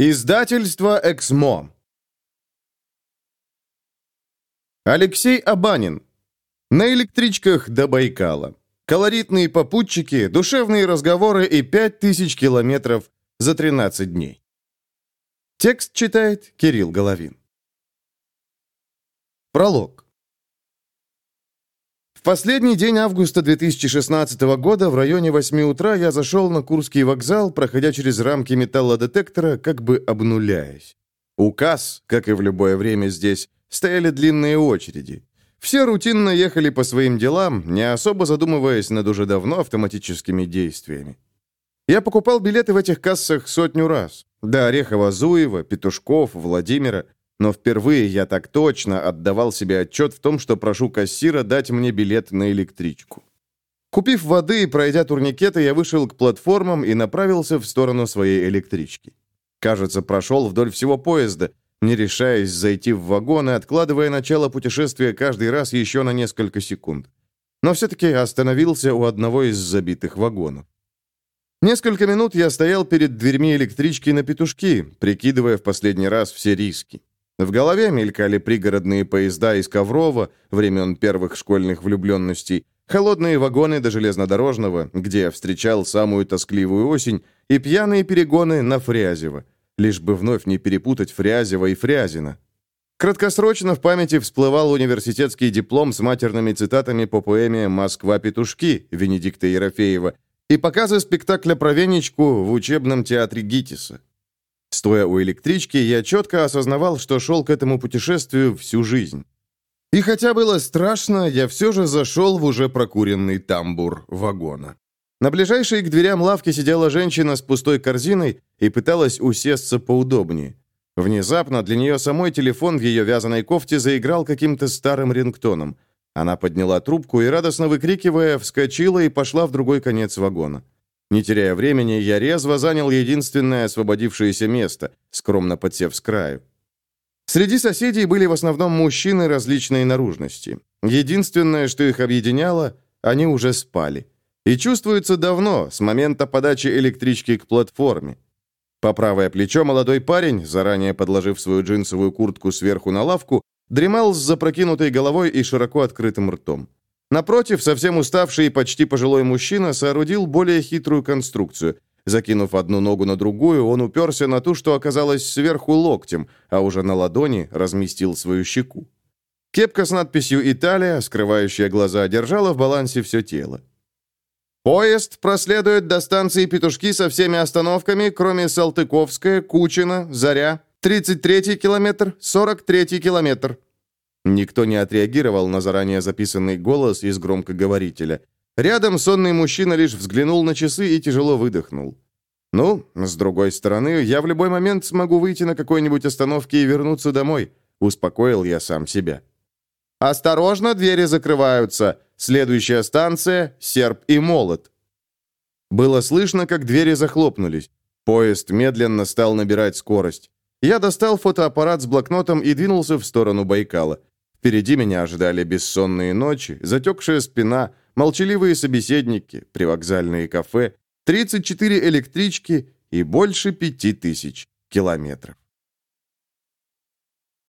Издательство «Эксмо». Алексей Абанин. На электричках до Байкала. Колоритные попутчики, душевные разговоры и 5000 километров за 13 дней. Текст читает Кирилл Головин. Пролог. Последний день августа 2016 года в районе 8 утра я зашел на Курский вокзал, проходя через рамки металлодетектора, как бы обнуляясь. У касс, как и в любое время здесь, стояли длинные очереди. Все рутинно ехали по своим делам, не особо задумываясь над уже давно автоматическими действиями. Я покупал билеты в этих кассах сотню раз. До Орехова-Зуева, Петушков, Владимира – но впервые я так точно отдавал себе отчет в том, что прошу кассира дать мне билет на электричку. Купив воды и пройдя турникеты, я вышел к платформам и направился в сторону своей электрички. Кажется, прошел вдоль всего поезда, не решаясь зайти в вагон и откладывая начало путешествия каждый раз еще на несколько секунд. Но все-таки остановился у одного из забитых вагонов. Несколько минут я стоял перед дверьми электрички на петушки, прикидывая в последний раз все риски. В голове мелькали пригородные поезда из Коврова, времен первых школьных влюбленностей, холодные вагоны до железнодорожного, где я встречал самую тоскливую осень, и пьяные перегоны на Фрязево, лишь бы вновь не перепутать Фрязева и Фрязина. Краткосрочно в памяти всплывал университетский диплом с матерными цитатами по поэме «Москва-петушки» Венедикта Ерофеева и показы спектакля про Венечку в учебном театре Гитиса. Стоя у электрички, я четко осознавал, что шел к этому путешествию всю жизнь. И хотя было страшно, я все же зашел в уже прокуренный тамбур вагона. На ближайшей к дверям лавки сидела женщина с пустой корзиной и пыталась усесться поудобнее. Внезапно для нее самой телефон в ее вязаной кофте заиграл каким-то старым рингтоном. Она подняла трубку и, радостно выкрикивая, вскочила и пошла в другой конец вагона. Не теряя времени, я резво занял единственное освободившееся место, скромно подсев с краю. Среди соседей были в основном мужчины различной наружности. Единственное, что их объединяло, они уже спали. И чувствуется давно, с момента подачи электрички к платформе. По правое плечо молодой парень, заранее подложив свою джинсовую куртку сверху на лавку, дремал с запрокинутой головой и широко открытым ртом. Напротив, совсем уставший и почти пожилой мужчина соорудил более хитрую конструкцию. Закинув одну ногу на другую, он уперся на ту, что оказалось сверху локтем, а уже на ладони разместил свою щеку. Кепка с надписью «Италия», скрывающая глаза, держала в балансе все тело. Поезд проследует до станции Петушки со всеми остановками, кроме Салтыковская, Кучина, Заря, 33-й километр, 43-й километр. Никто не отреагировал на заранее записанный голос из громкоговорителя. Рядом сонный мужчина лишь взглянул на часы и тяжело выдохнул. «Ну, с другой стороны, я в любой момент смогу выйти на какой-нибудь остановке и вернуться домой», — успокоил я сам себя. «Осторожно, двери закрываются. Следующая станция — серп и молот». Было слышно, как двери захлопнулись. Поезд медленно стал набирать скорость. Я достал фотоаппарат с блокнотом и двинулся в сторону Байкала. Впереди меня ожидали бессонные ночи, затекшая спина, молчаливые собеседники, привокзальные кафе, 34 электрички и больше пяти тысяч километров.